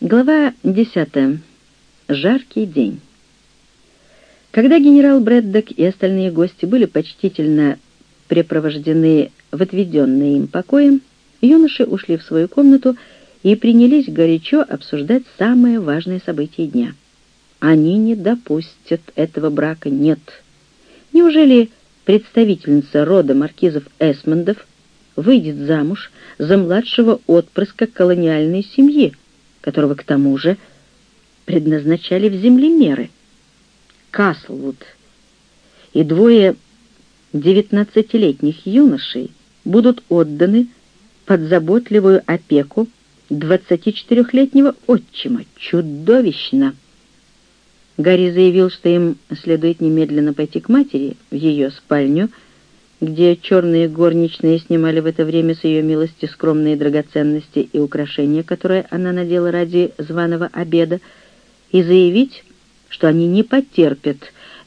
Глава 10. Жаркий день. Когда генерал Брэддок и остальные гости были почтительно препровождены в отведенные им покои, юноши ушли в свою комнату и принялись горячо обсуждать самое важное событие дня. Они не допустят этого брака, нет. Неужели представительница рода маркизов Эсмондов выйдет замуж за младшего отпрыска колониальной семьи, которого к тому же предназначали в землемеры. Каслвуд и двое девятнадцатилетних юношей будут отданы под заботливую опеку 24-летнего отчима. Чудовищно! Гарри заявил, что им следует немедленно пойти к матери в ее спальню, где черные горничные снимали в это время с ее милости скромные драгоценности и украшения, которые она надела ради званого обеда, и заявить, что они не потерпят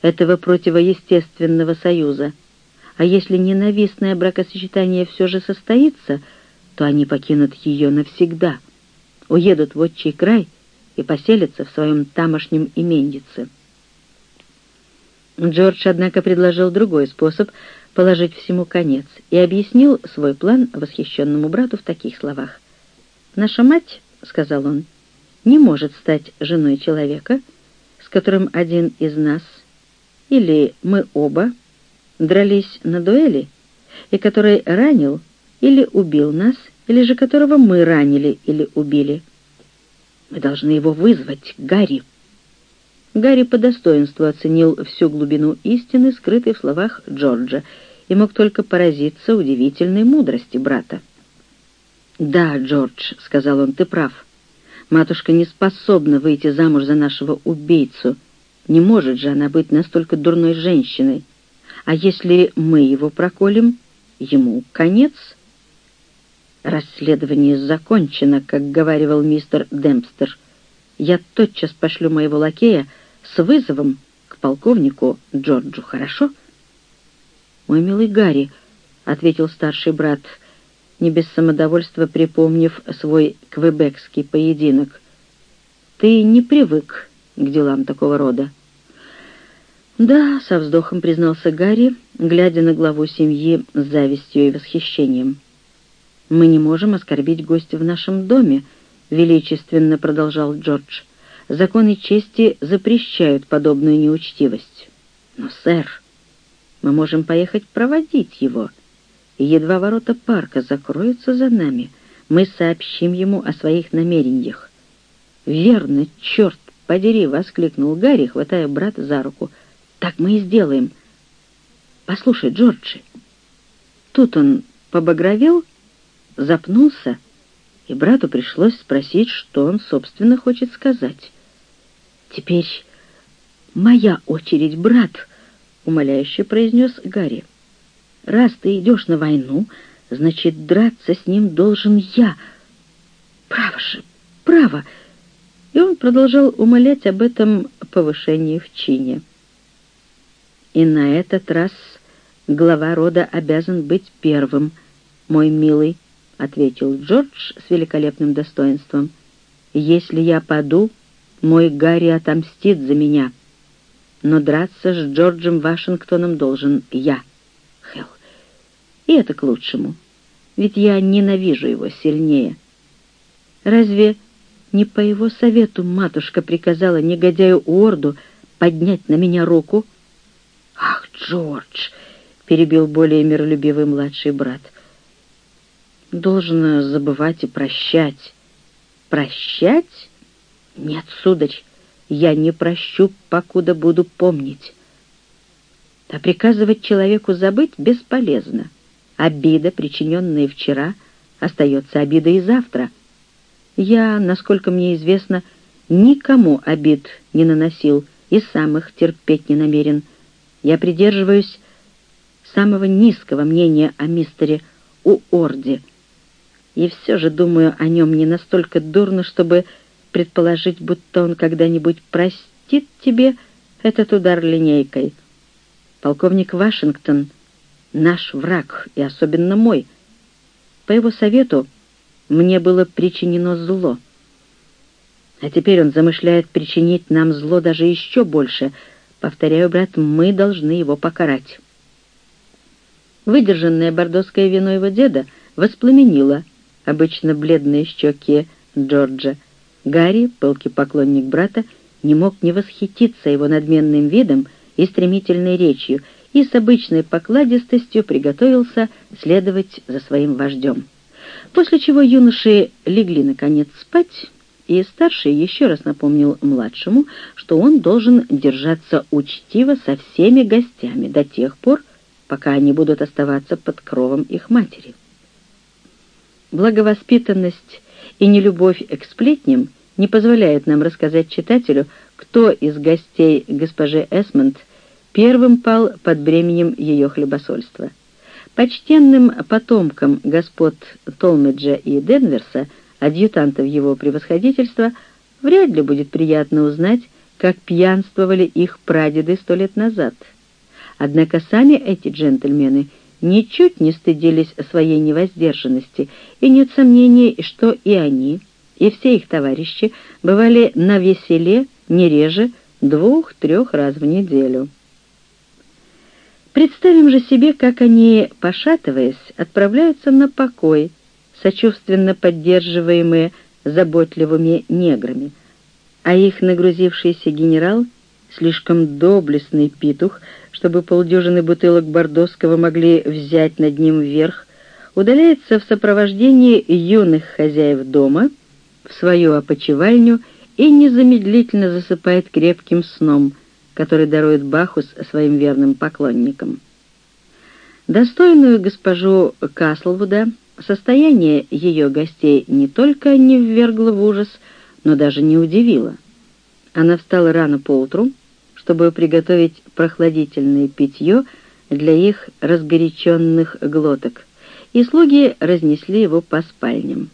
этого противоестественного союза. А если ненавистное бракосочетание все же состоится, то они покинут ее навсегда, уедут в отчий край и поселятся в своем тамошнем именьице. Джордж, однако, предложил другой способ положить всему конец и объяснил свой план восхищенному брату в таких словах. «Наша мать, — сказал он, — не может стать женой человека, с которым один из нас, или мы оба, дрались на дуэли, и который ранил или убил нас, или же которого мы ранили или убили. Мы должны его вызвать, Гарри». Гарри по достоинству оценил всю глубину истины, скрытой в словах Джорджа, и мог только поразиться удивительной мудрости брата. «Да, Джордж», — сказал он, — «ты прав. Матушка не способна выйти замуж за нашего убийцу. Не может же она быть настолько дурной женщиной. А если мы его проколем, ему конец». «Расследование закончено», — как говаривал мистер Демпстер. «Я тотчас пошлю моего лакея с вызовом к полковнику Джорджу, хорошо?» «Мой милый Гарри», — ответил старший брат, не без самодовольства припомнив свой квебекский поединок. «Ты не привык к делам такого рода». «Да», — со вздохом признался Гарри, глядя на главу семьи с завистью и восхищением. «Мы не можем оскорбить гостя в нашем доме», — величественно продолжал Джордж. Законы чести запрещают подобную неучтивость. Но, сэр, мы можем поехать проводить его, и едва ворота парка закроются за нами, мы сообщим ему о своих намерениях. «Верно, черт подери!» — воскликнул Гарри, хватая брата за руку. «Так мы и сделаем. Послушай, Джорджи!» Тут он побагровел, запнулся, и брату пришлось спросить, что он, собственно, хочет сказать. «Теперь моя очередь, брат», — умоляюще произнес Гарри. «Раз ты идешь на войну, значит, драться с ним должен я. Право же, право!» И он продолжал умолять об этом повышении в чине. «И на этот раз глава рода обязан быть первым, мой милый», — ответил Джордж с великолепным достоинством. «Если я паду, мой Гарри отомстит за меня. Но драться с Джорджем Вашингтоном должен я, Хелл. И это к лучшему, ведь я ненавижу его сильнее. Разве не по его совету матушка приказала негодяю Уорду поднять на меня руку? «Ах, Джордж!» — перебил более миролюбивый младший брат. «Должно забывать и прощать». «Прощать?» Нет, сударь, я не прощу, покуда буду помнить. А приказывать человеку забыть бесполезно. Обида, причиненная вчера, остается обидой и завтра. Я, насколько мне известно, никому обид не наносил и сам их терпеть не намерен. Я придерживаюсь самого низкого мнения о мистере Уорде, и все же думаю о нем не настолько дурно, чтобы предположить, будто он когда-нибудь простит тебе этот удар линейкой. Полковник Вашингтон — наш враг, и особенно мой. По его совету мне было причинено зло. А теперь он замышляет причинить нам зло даже еще больше. Повторяю, брат, мы должны его покарать». Выдержанное бордоское вино его деда воспламенило обычно бледные щеки Джорджа. Гарри, пылкий поклонник брата, не мог не восхититься его надменным видом и стремительной речью, и с обычной покладистостью приготовился следовать за своим вождем. После чего юноши легли, наконец, спать, и старший еще раз напомнил младшему, что он должен держаться учтиво со всеми гостями до тех пор, пока они будут оставаться под кровом их матери. Благовоспитанность и нелюбовь к сплетням не позволяют нам рассказать читателю, кто из гостей госпожи Эсмонд первым пал под бременем ее хлебосольства. Почтенным потомкам господ Толмеджа и Денверса, адъютантов его превосходительства, вряд ли будет приятно узнать, как пьянствовали их прадеды сто лет назад. Однако сами эти джентльмены – ничуть не стыдились своей невоздержанности, и нет сомнений, что и они, и все их товарищи бывали на веселе не реже двух-трех раз в неделю. Представим же себе, как они, пошатываясь, отправляются на покой, сочувственно поддерживаемые заботливыми неграми, а их нагрузившийся генерал, слишком доблестный питух, чтобы полдюжины бутылок бордоского могли взять над ним вверх, удаляется в сопровождении юных хозяев дома в свою опочивальню и незамедлительно засыпает крепким сном, который дарует Бахус своим верным поклонникам. Достойную госпожу Каслвуда состояние ее гостей не только не ввергло в ужас, но даже не удивило. Она встала рано поутру, чтобы приготовить прохладительное питье для их разгоряченных глоток, и слуги разнесли его по спальням.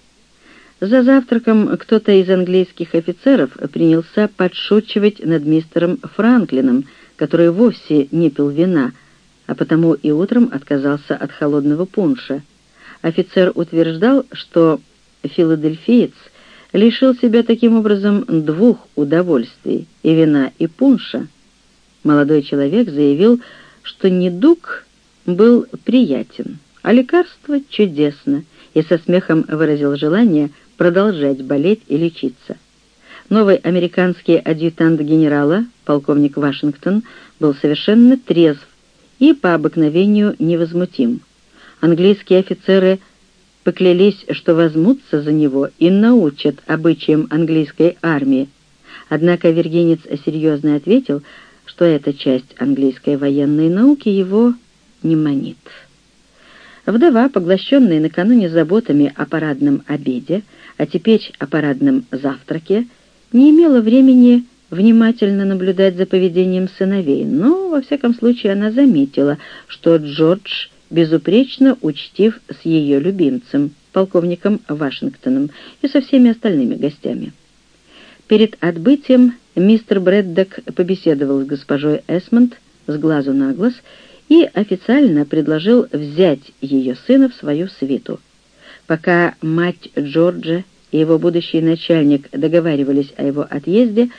За завтраком кто-то из английских офицеров принялся подшучивать над мистером Франклином, который вовсе не пил вина, а потому и утром отказался от холодного пунша. Офицер утверждал, что филадельфиец лишил себя таким образом двух удовольствий — и вина, и пунша — Молодой человек заявил, что недуг был приятен, а лекарство чудесно, и со смехом выразил желание продолжать болеть и лечиться. Новый американский адъютант генерала, полковник Вашингтон, был совершенно трезв и по обыкновению невозмутим. Английские офицеры поклялись, что возьмутся за него и научат обычаям английской армии. Однако вергенец серьезно ответил, что эта часть английской военной науки его не манит. Вдова, поглощенная накануне заботами о парадном обеде, а теперь о парадном завтраке, не имела времени внимательно наблюдать за поведением сыновей, но, во всяком случае, она заметила, что Джордж безупречно учтив с ее любимцем, полковником Вашингтоном, и со всеми остальными гостями. Перед отбытием мистер Брэддок побеседовал с госпожой Эсмонд с глазу на глаз и официально предложил взять ее сына в свою свиту. Пока мать Джорджа и его будущий начальник договаривались о его отъезде,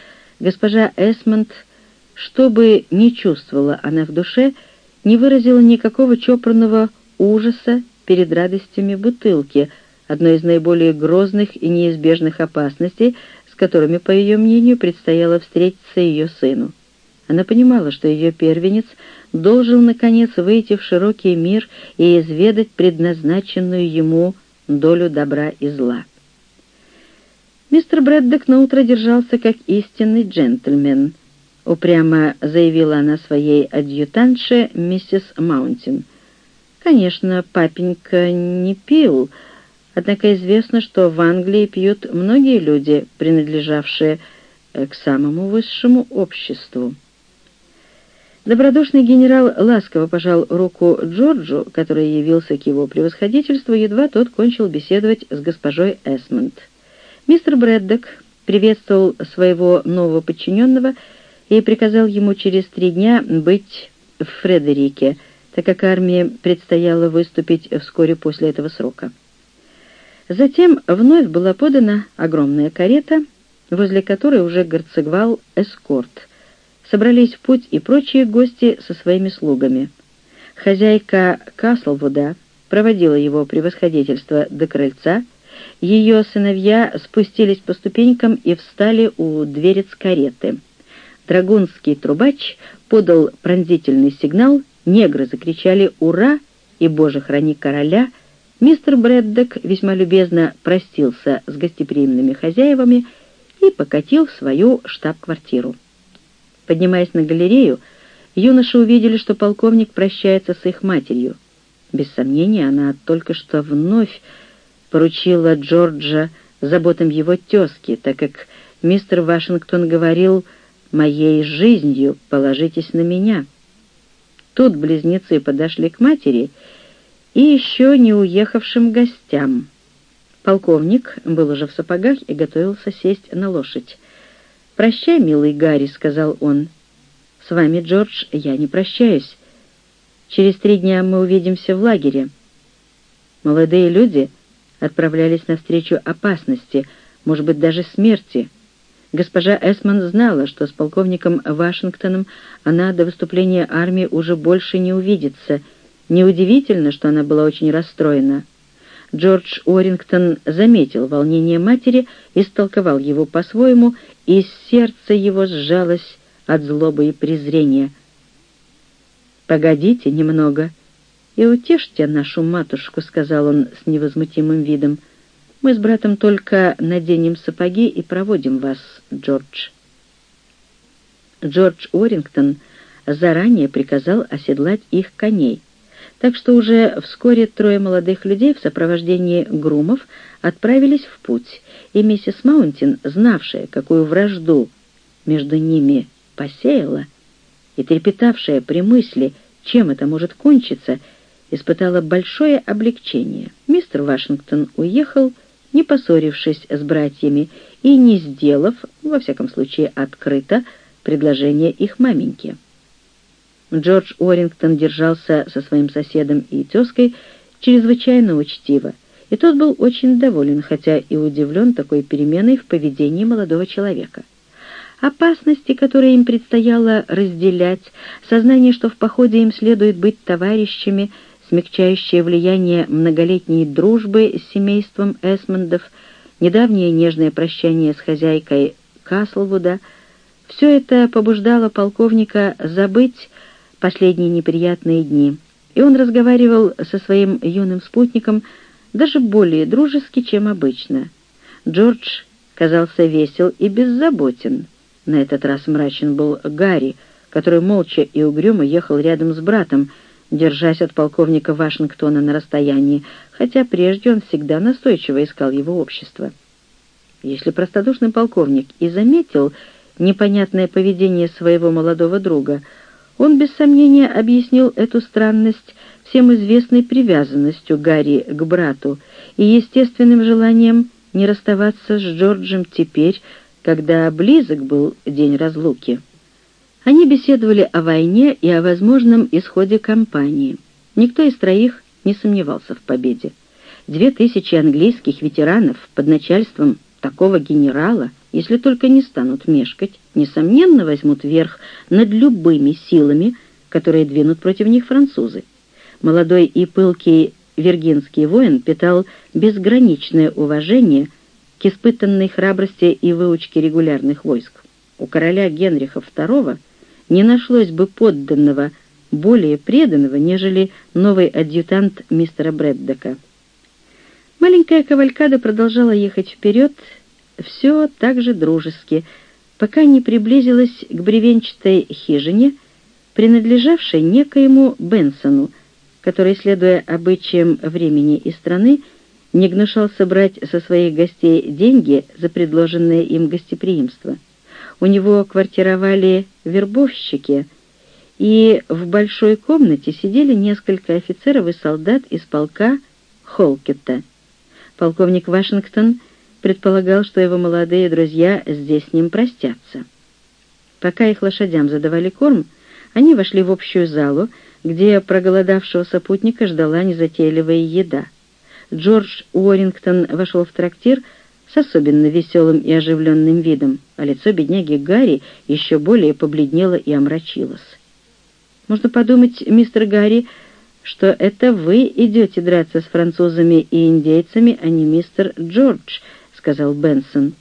госпожа Эсмонд, что бы ни чувствовала она в душе, не выразила никакого чопорного ужаса перед радостями бутылки, одной из наиболее грозных и неизбежных опасностей, которыми, по ее мнению, предстояло встретиться ее сыну. Она понимала, что ее первенец должен, наконец, выйти в широкий мир и изведать предназначенную ему долю добра и зла. Мистер Брэддок наутро держался как истинный джентльмен, упрямо заявила она своей адъютантше миссис Маунтин. Конечно, папенька не пил, Однако известно, что в Англии пьют многие люди, принадлежавшие э, к самому высшему обществу. Добродушный генерал ласково пожал руку Джорджу, который явился к его превосходительству, едва тот кончил беседовать с госпожой Эсмонд. Мистер Брэддок приветствовал своего нового подчиненного и приказал ему через три дня быть в Фредерике, так как армии предстояло выступить вскоре после этого срока. Затем вновь была подана огромная карета, возле которой уже горцевал эскорт. Собрались в путь и прочие гости со своими слугами. Хозяйка Каслвуда проводила его превосходительство до крыльца, ее сыновья спустились по ступенькам и встали у дверец кареты. Драгунский трубач подал пронзительный сигнал, негры закричали «Ура!» и «Боже, храни короля!» Мистер Брэддок весьма любезно простился с гостеприимными хозяевами и покатил в свою штаб-квартиру. Поднимаясь на галерею, юноши увидели, что полковник прощается с их матерью. Без сомнения, она только что вновь поручила Джорджа заботам его тезки, так как мистер Вашингтон говорил «моей жизнью положитесь на меня». Тут близнецы подошли к матери и еще не уехавшим гостям. Полковник был уже в сапогах и готовился сесть на лошадь. «Прощай, милый Гарри», — сказал он. «С вами, Джордж, я не прощаюсь. Через три дня мы увидимся в лагере». Молодые люди отправлялись навстречу опасности, может быть, даже смерти. Госпожа Эсман знала, что с полковником Вашингтоном она до выступления армии уже больше не увидится. Неудивительно, что она была очень расстроена. Джордж Уоррингтон заметил волнение матери, истолковал его по-своему, и сердце его сжалось от злобы и презрения. «Погодите немного и утешьте нашу матушку», — сказал он с невозмутимым видом. «Мы с братом только наденем сапоги и проводим вас, Джордж». Джордж Уоррингтон заранее приказал оседлать их коней так что уже вскоре трое молодых людей в сопровождении грумов отправились в путь, и миссис Маунтин, знавшая, какую вражду между ними посеяла, и трепетавшая при мысли, чем это может кончиться, испытала большое облегчение. Мистер Вашингтон уехал, не поссорившись с братьями и не сделав, во всяком случае открыто, предложение их маменьке. Джордж Уоррингтон держался со своим соседом и тезкой чрезвычайно учтиво, и тот был очень доволен, хотя и удивлен такой переменой в поведении молодого человека. Опасности, которые им предстояло разделять, сознание, что в походе им следует быть товарищами, смягчающее влияние многолетней дружбы с семейством Эсмондов, недавнее нежное прощание с хозяйкой Каслвуда, все это побуждало полковника забыть последние неприятные дни, и он разговаривал со своим юным спутником даже более дружески, чем обычно. Джордж казался весел и беззаботен. На этот раз мрачен был Гарри, который молча и угрюмо ехал рядом с братом, держась от полковника Вашингтона на расстоянии, хотя прежде он всегда настойчиво искал его общество. Если простодушный полковник и заметил непонятное поведение своего молодого друга, он без сомнения объяснил эту странность всем известной привязанностью Гарри к брату и естественным желанием не расставаться с Джорджем теперь, когда близок был день разлуки. Они беседовали о войне и о возможном исходе кампании. Никто из троих не сомневался в победе. Две тысячи английских ветеранов под начальством такого генерала если только не станут мешкать, несомненно возьмут верх над любыми силами, которые двинут против них французы. Молодой и пылкий виргинский воин питал безграничное уважение к испытанной храбрости и выучке регулярных войск. У короля Генриха II не нашлось бы подданного, более преданного, нежели новый адъютант мистера Брэддека. Маленькая кавалькада продолжала ехать вперед, все так же дружески, пока не приблизилась к бревенчатой хижине, принадлежавшей некоему Бенсону, который, следуя обычаям времени и страны, не гнушался брать со своих гостей деньги за предложенное им гостеприимство. У него квартировали вербовщики, и в большой комнате сидели несколько офицеров и солдат из полка Холкетта. Полковник Вашингтон предполагал, что его молодые друзья здесь с ним простятся. Пока их лошадям задавали корм, они вошли в общую залу, где проголодавшегося путника ждала незатейливая еда. Джордж Уоррингтон вошел в трактир, с особенно веселым и оживленным видом, а лицо бедняги Гарри еще более побледнело и омрачилось. «Можно подумать, мистер Гарри, что это вы идете драться с французами и индейцами, а не мистер Джордж», — сказал Бенсон.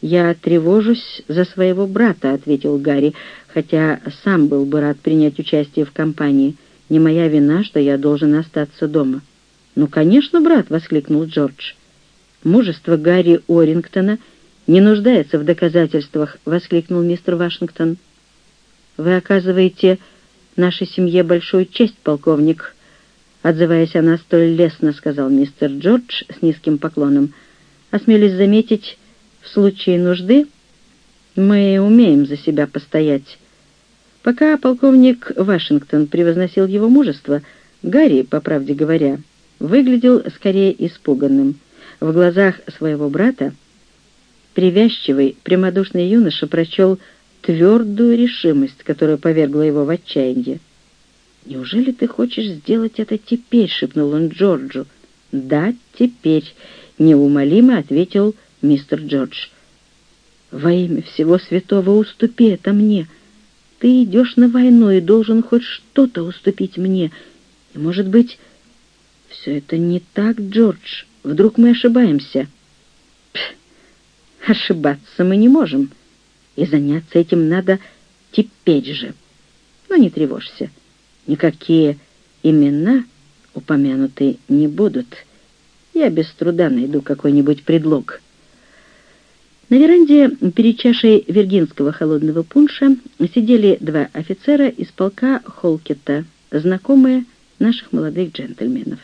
«Я тревожусь за своего брата», — ответил Гарри, хотя сам был бы рад принять участие в кампании. «Не моя вина, что я должен остаться дома». «Ну, конечно, брат!» — воскликнул Джордж. «Мужество Гарри Орингтона не нуждается в доказательствах», — воскликнул мистер Вашингтон. «Вы оказываете нашей семье большую честь, полковник», — отзываясь она столь лестно, — сказал мистер Джордж с низким поклоном. «Осмелюсь заметить, в случае нужды мы умеем за себя постоять». Пока полковник Вашингтон превозносил его мужество, Гарри, по правде говоря, выглядел скорее испуганным. В глазах своего брата привязчивый, прямодушный юноша прочел твердую решимость, которая повергла его в отчаяние. «Неужели ты хочешь сделать это теперь?» — шепнул он Джорджу. «Да, теперь», — неумолимо ответил мистер Джордж. «Во имя всего святого уступи это мне. Ты идешь на войну и должен хоть что-то уступить мне. И, может быть, все это не так, Джордж. Вдруг мы ошибаемся?» Пф, «Ошибаться мы не можем, и заняться этим надо теперь же. Но не тревожься, никакие имена упомянуты не будут. Я без труда найду какой-нибудь предлог». На веранде перед чашей виргинского холодного пунша сидели два офицера из полка Холкета, знакомые наших молодых джентльменов.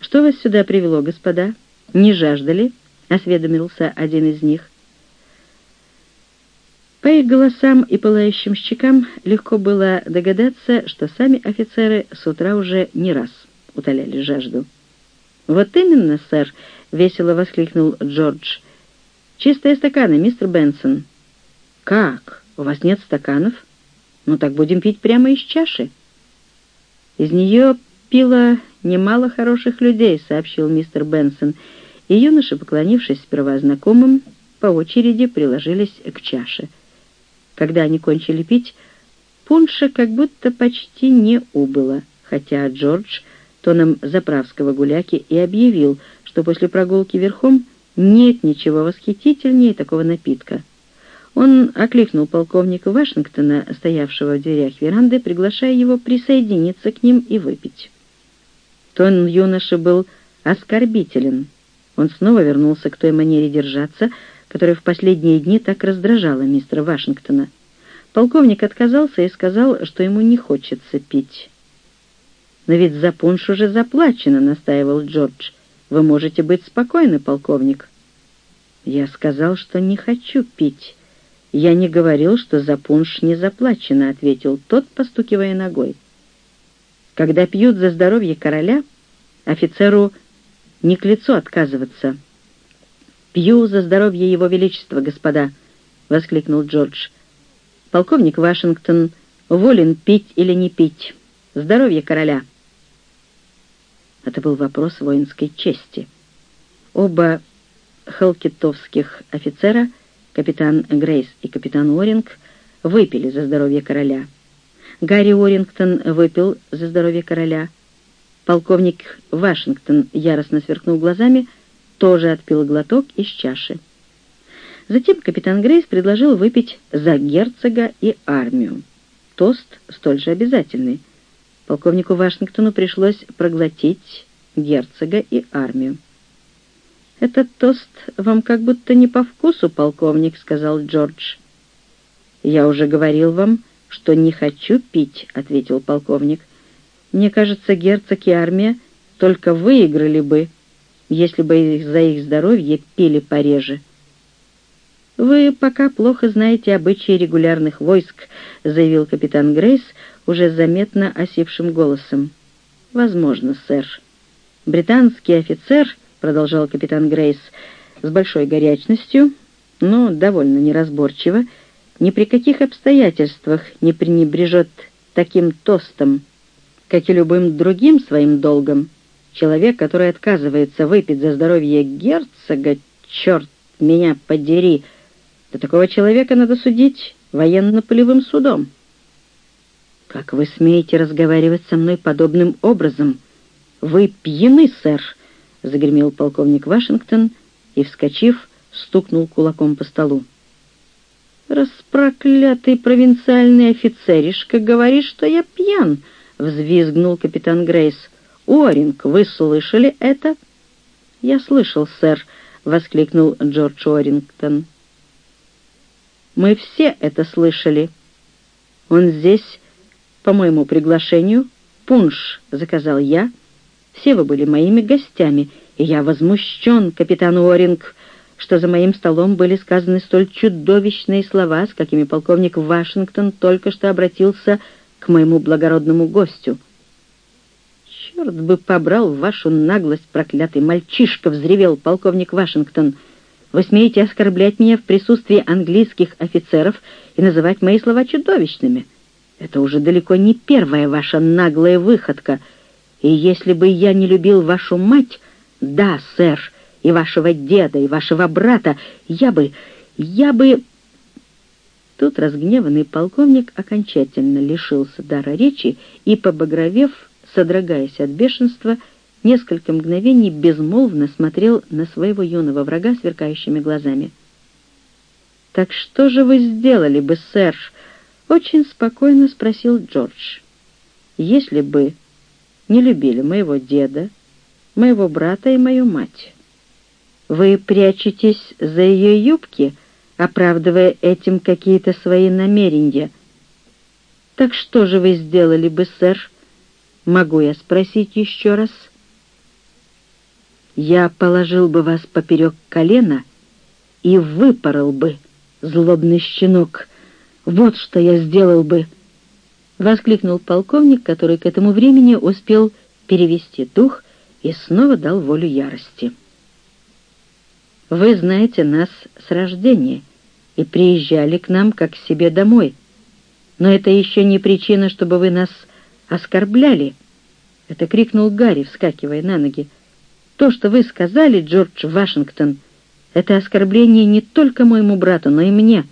«Что вас сюда привело, господа? Не жаждали?» — осведомился один из них. По их голосам и пылающим щекам легко было догадаться, что сами офицеры с утра уже не раз утоляли жажду. «Вот именно, сэр!» — весело воскликнул Джордж — «Чистые стаканы, мистер Бенсон». «Как? У вас нет стаканов? Ну так будем пить прямо из чаши». «Из нее пило немало хороших людей», — сообщил мистер Бенсон, и юноши, поклонившись сперва знакомым, по очереди приложились к чаше. Когда они кончили пить, пунша как будто почти не убыло, хотя Джордж тоном заправского гуляки и объявил, что после прогулки верхом нет ничего восхитительнее такого напитка. Он окликнул полковника Вашингтона, стоявшего в дверях веранды, приглашая его присоединиться к ним и выпить. Тон юноши был оскорбителен. Он снова вернулся к той манере держаться, которая в последние дни так раздражала мистера Вашингтона. Полковник отказался и сказал, что ему не хочется пить. «Но ведь за пунш уже заплачено», — настаивал Джордж. Вы можете быть спокойны, полковник». Я сказал, что не хочу пить. Я не говорил, что за пунш не заплачено, ответил тот, постукивая ногой. Когда пьют за здоровье короля, офицеру не к лицу отказываться. «Пью за здоровье его величества, господа!» — воскликнул Джордж. «Полковник Вашингтон волен пить или не пить. Здоровье короля!» Это был вопрос воинской чести. Оба халкитовских офицера, капитан Грейс и капитан Уоринг, выпили за здоровье короля. Гарри Уоррингтон выпил за здоровье короля. Полковник Вашингтон яростно сверкнул глазами, тоже отпил глоток из чаши. Затем капитан Грейс предложил выпить за герцога и армию. Тост столь же обязательный — полковнику Вашингтону пришлось проглотить герцога и армию. «Этот тост вам как будто не по вкусу, полковник», — сказал Джордж. «Я уже говорил вам, что не хочу пить», — ответил полковник. «Мне кажется, герцог и армия только выиграли бы, если бы за их здоровье пили пореже». «Вы пока плохо знаете обычаи регулярных войск», — заявил капитан Грейс уже заметно осипшим голосом. «Возможно, сэр». «Британский офицер», — продолжал капитан Грейс с большой горячностью, но довольно неразборчиво, ни при каких обстоятельствах не пренебрежет таким тостом, как и любым другим своим долгом, Человек, который отказывается выпить за здоровье герцога, черт меня подери, да такого человека надо судить военно-полевым судом. «Как вы смеете разговаривать со мной подобным образом? Вы пьяны, сэр!» — загремел полковник Вашингтон и, вскочив, стукнул кулаком по столу. «Распроклятый провинциальный офицеришка говорит, что я пьян!» — взвизгнул капитан Грейс. «Уоринг, вы слышали это?» «Я слышал, сэр», — воскликнул Джордж Уоррингтон. «Мы все это слышали. Он здесь по моему приглашению. Пунш заказал я. Все вы были моими гостями, и я возмущен, капитан Уоринг, что за моим столом были сказаны столь чудовищные слова, с какими полковник Вашингтон только что обратился к моему благородному гостю. «Черт бы побрал вашу наглость, проклятый мальчишка!» — взревел полковник Вашингтон. «Вы смеете оскорблять меня в присутствии английских офицеров и называть мои слова чудовищными. Это уже далеко не первая ваша наглая выходка. И если бы я не любил вашу мать, да, сэр, и вашего деда, и вашего брата, я бы... я бы...» Тут разгневанный полковник окончательно лишился дара речи и, побагровев, содрогаясь от бешенства, несколько мгновений безмолвно смотрел на своего юного врага сверкающими глазами. «Так что же вы сделали бы, сэр?» — очень спокойно спросил Джордж. «Если бы не любили моего деда, моего брата и мою мать, вы прячетесь за ее юбки?» оправдывая этим какие-то свои намерения. «Так что же вы сделали бы, сэр? Могу я спросить еще раз?» «Я положил бы вас поперек колена и выпорол бы, злобный щенок. Вот что я сделал бы!» — воскликнул полковник, который к этому времени успел перевести дух и снова дал волю ярости. Вы знаете нас с рождения и приезжали к нам как к себе домой. Но это еще не причина, чтобы вы нас оскорбляли. Это крикнул Гарри, вскакивая на ноги. То, что вы сказали, Джордж Вашингтон, это оскорбление не только моему брату, но и мне.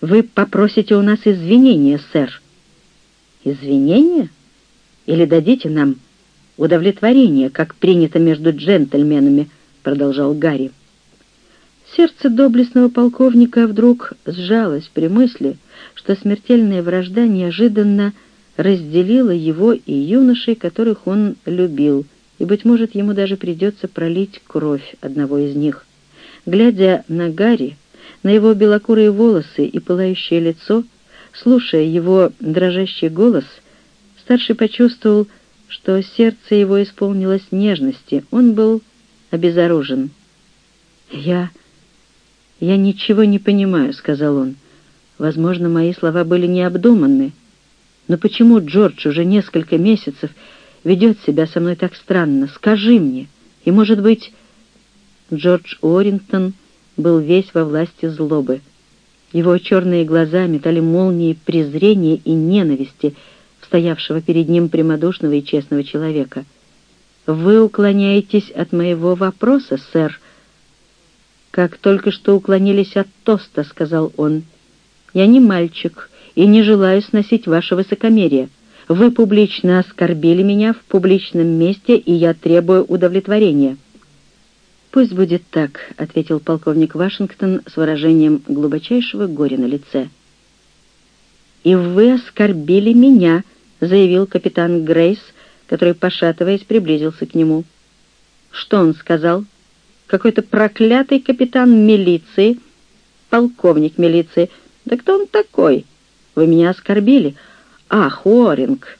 Вы попросите у нас извинения, сэр. Извинения? Или дадите нам удовлетворение, как принято между джентльменами, —— продолжал Гарри. Сердце доблестного полковника вдруг сжалось при мысли, что смертельная вражда неожиданно разделила его и юношей, которых он любил, и, быть может, ему даже придется пролить кровь одного из них. Глядя на Гарри, на его белокурые волосы и пылающее лицо, слушая его дрожащий голос, старший почувствовал, что сердце его исполнилось нежности. Он был обезоружен. «Я... я ничего не понимаю», — сказал он. «Возможно, мои слова были необдуманны. Но почему Джордж уже несколько месяцев ведет себя со мной так странно? Скажи мне. И, может быть...» Джордж Уоррингтон был весь во власти злобы. Его черные глаза метали молнии презрения и ненависти, стоявшего перед ним прямодушного и честного человека — «Вы уклоняетесь от моего вопроса, сэр». «Как только что уклонились от тоста», — сказал он. «Я не мальчик и не желаю сносить ваше высокомерие. Вы публично оскорбили меня в публичном месте, и я требую удовлетворения». «Пусть будет так», — ответил полковник Вашингтон с выражением глубочайшего горя на лице. «И вы оскорбили меня», — заявил капитан Грейс, — который, пошатываясь, приблизился к нему. Что он сказал? Какой-то проклятый капитан милиции, полковник милиции. Да кто он такой? Вы меня оскорбили? Ах, Уоринг,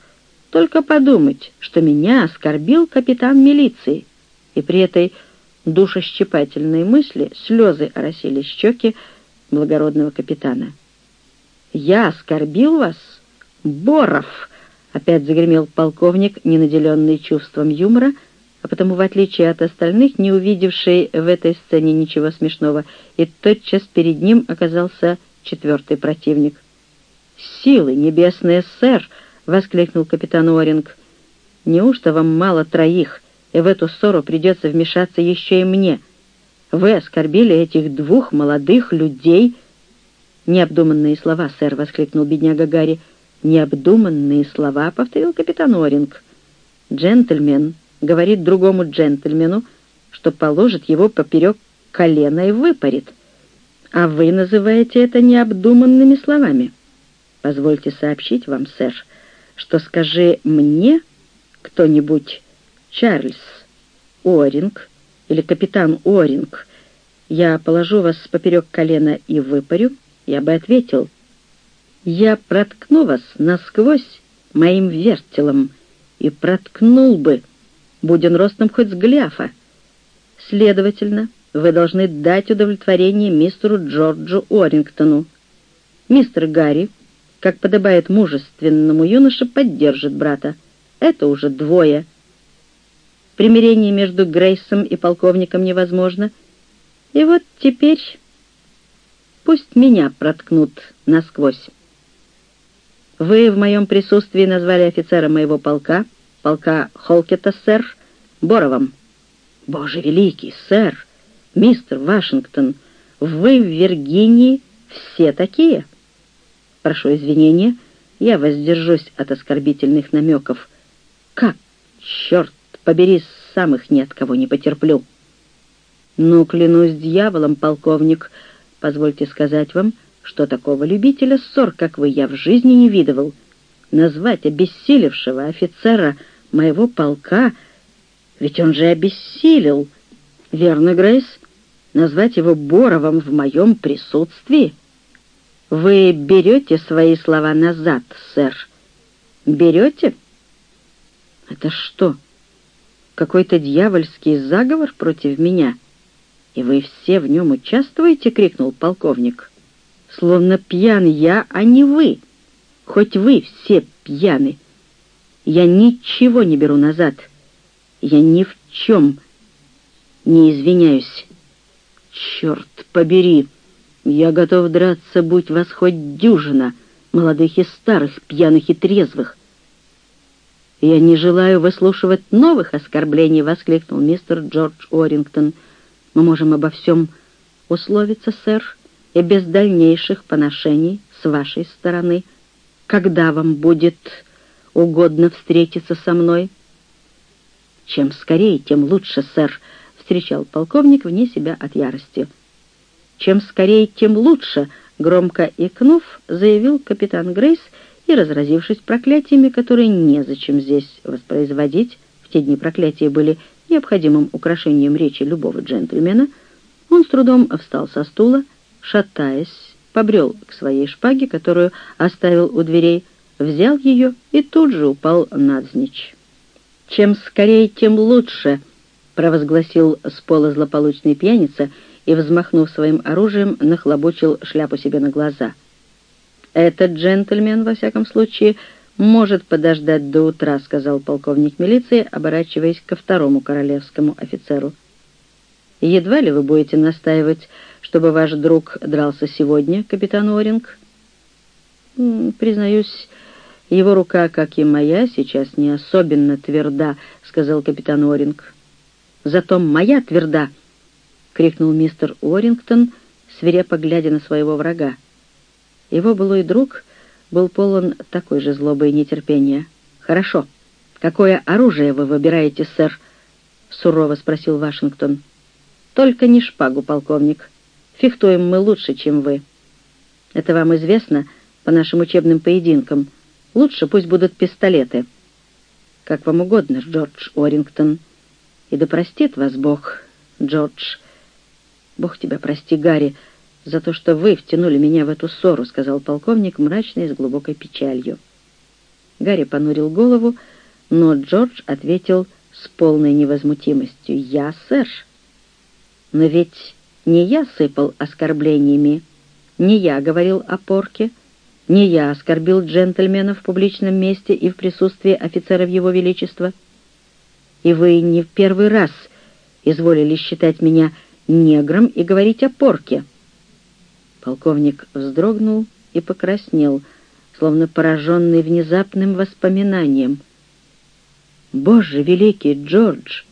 только подумать, что меня оскорбил капитан милиции. И при этой душещипательной мысли слезы оросили щеки благородного капитана. «Я оскорбил вас? Боров!» Опять загремел полковник, не наделенный чувством юмора, а потому, в отличие от остальных, не увидевший в этой сцене ничего смешного, и тотчас перед ним оказался четвертый противник. «Силы небесные, сэр!» — воскликнул капитан Оринг. Неужто вам мало троих, и в эту ссору придется вмешаться еще и мне? Вы оскорбили этих двух молодых людей...» «Необдуманные слова, сэр!» — воскликнул бедняга Гарри. «Необдуманные слова», — повторил капитан Оринг. «Джентльмен говорит другому джентльмену, что положит его поперек колена и выпарит. А вы называете это необдуманными словами. Позвольте сообщить вам, сэр, что скажи мне кто-нибудь Чарльз Оринг или капитан Оринг, я положу вас поперек колена и выпарю, я бы ответил, я проткну вас насквозь моим вертелом и проткнул бы, будь он ростом хоть с гляфа. Следовательно, вы должны дать удовлетворение мистеру Джорджу Уоррингтону. Мистер Гарри, как подобает мужественному юноше, поддержит брата. Это уже двое. Примирение между Грейсом и полковником невозможно. И вот теперь пусть меня проткнут насквозь. Вы в моем присутствии назвали офицера моего полка, полка Холкета, сэр, Боровым. Боже великий, сэр! «Мистер Вашингтон, вы в Виргинии все такие?» «Прошу извинения, я воздержусь от оскорбительных намеков. Как, черт побери, самых ни от кого не потерплю!» «Ну, клянусь дьяволом, полковник, позвольте сказать вам, что такого любителя ссор, как вы, я в жизни не видывал. Назвать обессилевшего офицера моего полка, ведь он же обессилел!» «Верно, Грейс?» назвать его Боровым в моем присутствии? Вы берете свои слова назад, сэр? Берете? Это что, какой-то дьявольский заговор против меня? И вы все в нем участвуете? — крикнул полковник. Словно пьян я, а не вы. Хоть вы все пьяны. Я ничего не беру назад. Я ни в чем не извиняюсь. «Черт побери! Я готов драться, будь вас хоть дюжина, молодых и старых, пьяных и трезвых!» «Я не желаю выслушивать новых оскорблений!» — воскликнул мистер Джордж Орингтон. «Мы можем обо всем условиться, сэр, и без дальнейших поношений с вашей стороны. Когда вам будет угодно встретиться со мной?» «Чем скорее, тем лучше, сэр», вскричал полковник вне себя от ярости. «Чем скорее, тем лучше!» — громко икнув, заявил капитан Грейс и, разразившись проклятиями, которые незачем здесь воспроизводить, в те дни проклятия были необходимым украшением речи любого джентльмена, он с трудом встал со стула, шатаясь, побрел к своей шпаге, которую оставил у дверей, взял ее и тут же упал навзничь. «Чем скорее, тем лучше!» провозгласил с пола злополучный пьяница и, взмахнув своим оружием, нахлобучил шляпу себе на глаза. «Этот джентльмен, во всяком случае, может подождать до утра», — сказал полковник милиции, оборачиваясь ко второму королевскому офицеру. «Едва ли вы будете настаивать, чтобы ваш друг дрался сегодня, капитан Оринг?» «Признаюсь, его рука, как и моя, сейчас не особенно тверда», — сказал капитан Оринг зато моя тверда!» — крикнул мистер Уоррингтон, свирепо глядя на своего врага. Его былой друг был полон такой же злобы и нетерпения. «Хорошо. Какое оружие вы выбираете, сэр?» — сурово спросил Вашингтон. «Только не шпагу, полковник. Фехтуем мы лучше, чем вы. Это вам известно по нашим учебным поединкам. Лучше пусть будут пистолеты». «Как вам угодно, Джордж Уоррингтон», и да простит вас Бог, Джордж. Бог тебя прости, Гарри, за то, что вы втянули меня в эту ссору, сказал полковник мрачно и с глубокой печалью. Гарри понурил голову, но Джордж ответил с полной невозмутимостью. «Я, сэр». «Но ведь не я сыпал оскорблениями, не я говорил о порке, не я оскорбил джентльмена в публичном месте и в присутствии офицеров Его Величества» и вы не в первый раз изволили считать меня негром и говорить о порке». Полковник вздрогнул и покраснел, словно пораженный внезапным воспоминанием. Боже великий, Джордж!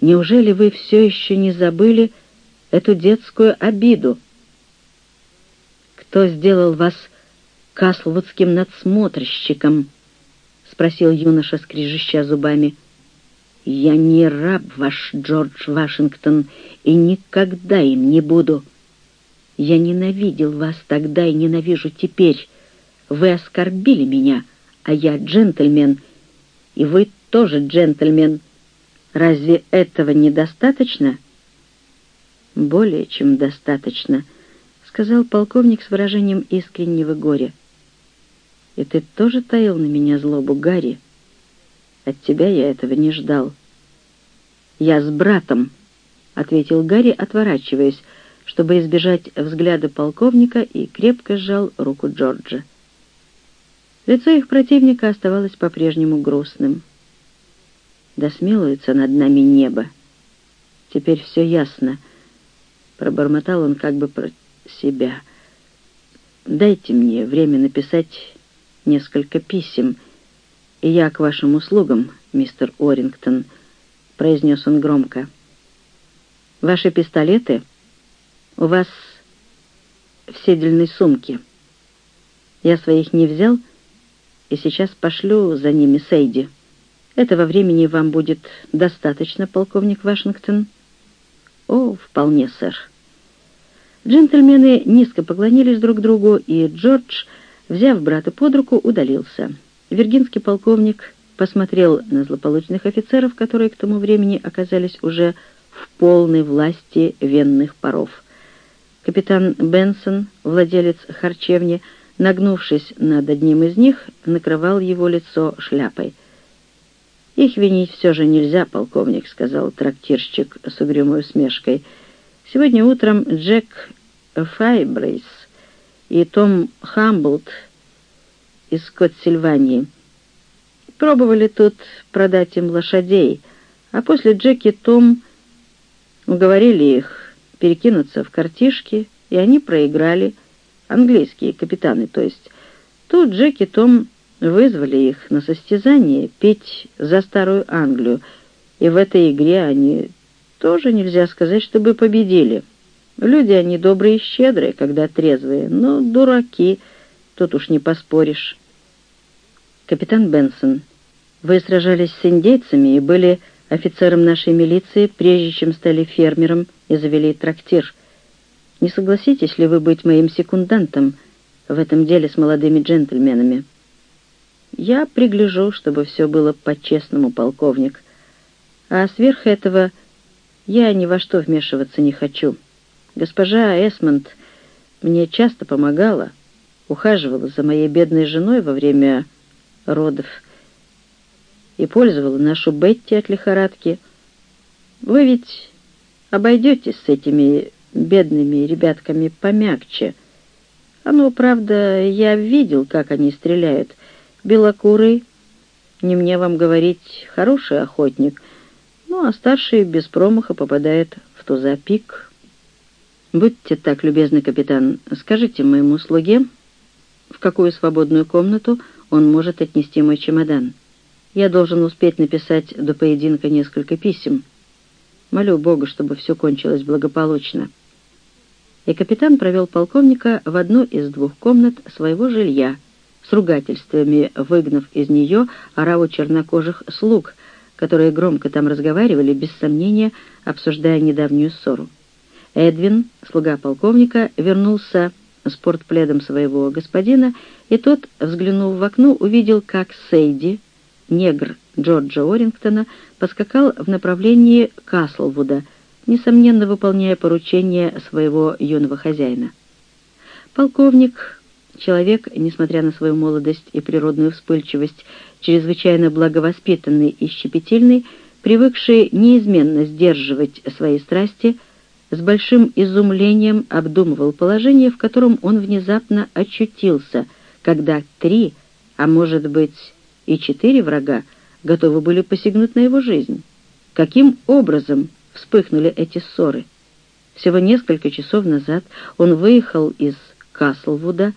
Неужели вы все еще не забыли эту детскую обиду? Кто сделал вас каслвудским надсмотрщиком? — спросил юноша, скрежеща зубами. «Я не раб ваш, Джордж Вашингтон, и никогда им не буду. Я ненавидел вас тогда и ненавижу теперь. Вы оскорбили меня, а я джентльмен, и вы тоже джентльмен. Разве этого недостаточно?» «Более чем достаточно», — сказал полковник с выражением искреннего горя. «И ты тоже таил на меня злобу, Гарри?» От тебя я этого не ждал». «Я с братом», — ответил Гарри, отворачиваясь, чтобы избежать взгляда полковника, и крепко сжал руку Джорджа. Лицо их противника оставалось по-прежнему грустным. «Да смилуется над нами небо. Теперь все ясно», — пробормотал он как бы про себя. «Дайте мне время написать несколько писем, и я к вашим услугам, мистер Орингтон», — произнес он громко. «Ваши пистолеты у вас в седельной сумке. Я своих не взял, и сейчас пошлю за ними Сейди. Этого времени вам будет достаточно, полковник Вашингтон?» «О, вполне, сэр». Джентльмены низко поклонились друг другу, и Джордж, взяв брата под руку, удалился. Виргинский полковник посмотрел на злополучных офицеров, которые к тому времени оказались уже в полной власти венных паров. Капитан Бенсон, владелец харчевни, нагнувшись над одним из них, накрывал его лицо шляпой. «Их винить все же нельзя, полковник», — сказал трактирщик с угрюмой усмешкой. «Сегодня утром Джек Файбрейс и Том Хамблд из Скотт-Сильвании. Пробовали тут продать им лошадей, а после Джеки Том уговорили их перекинуться в картишки, и они проиграли, английские капитаны, то есть. Тут Джеки Том вызвали их на состязание петь за Старую Англию, и в этой игре они тоже нельзя сказать, чтобы победили. Люди они добрые и щедрые, когда трезвые, но дураки — Тут уж не поспоришь. Капитан Бенсон, вы сражались с индейцами и были офицером нашей милиции, прежде чем стали фермером и завели трактир. Не согласитесь ли вы быть моим секундантом в этом деле с молодыми джентльменами? Я пригляжу, чтобы все было по-честному, полковник. А сверх этого я ни во что вмешиваться не хочу. Госпожа Эсмонд мне часто помогала, ухаживала за моей бедной женой во время родов и пользовала нашу Бетти от лихорадки. Вы ведь обойдетесь с этими бедными ребятками помягче. А ну, правда, я видел, как они стреляют. Белокурый, не мне вам говорить, хороший охотник, ну, а старший без промаха попадает в туза-пик. Будьте так любезны, капитан, скажите моему слуге, в какую свободную комнату он может отнести мой чемодан. Я должен успеть написать до поединка несколько писем. Молю Бога, чтобы все кончилось благополучно. И капитан провел полковника в одну из двух комнат своего жилья, с ругательствами выгнав из нее ораву чернокожих слуг, которые громко там разговаривали, без сомнения, обсуждая недавнюю ссору. Эдвин, слуга полковника, вернулся с портпледом своего господина, и тот, взглянув в окно, увидел, как Сейди, негр Джорджа Орингтона, поскакал в направлении Каслвуда, несомненно выполняя поручение своего юного хозяина. Полковник, человек, несмотря на свою молодость и природную вспыльчивость, чрезвычайно благовоспитанный и щепетильный, привыкший неизменно сдерживать свои страсти, с большим изумлением обдумывал положение, в котором он внезапно очутился, когда три, а может быть и четыре врага готовы были посягнуть на его жизнь. Каким образом вспыхнули эти ссоры? Всего несколько часов назад он выехал из Каслвуда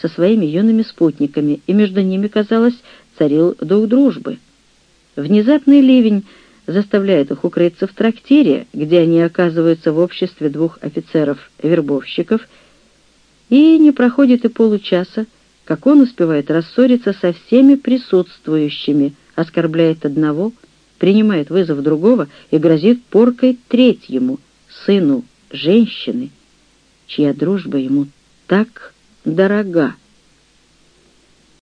со своими юными спутниками, и между ними, казалось, царил дух дружбы. Внезапный ливень заставляет их укрыться в трактире, где они оказываются в обществе двух офицеров-вербовщиков, и не проходит и получаса, как он успевает рассориться со всеми присутствующими, оскорбляет одного, принимает вызов другого и грозит поркой третьему, сыну женщины, чья дружба ему так дорога.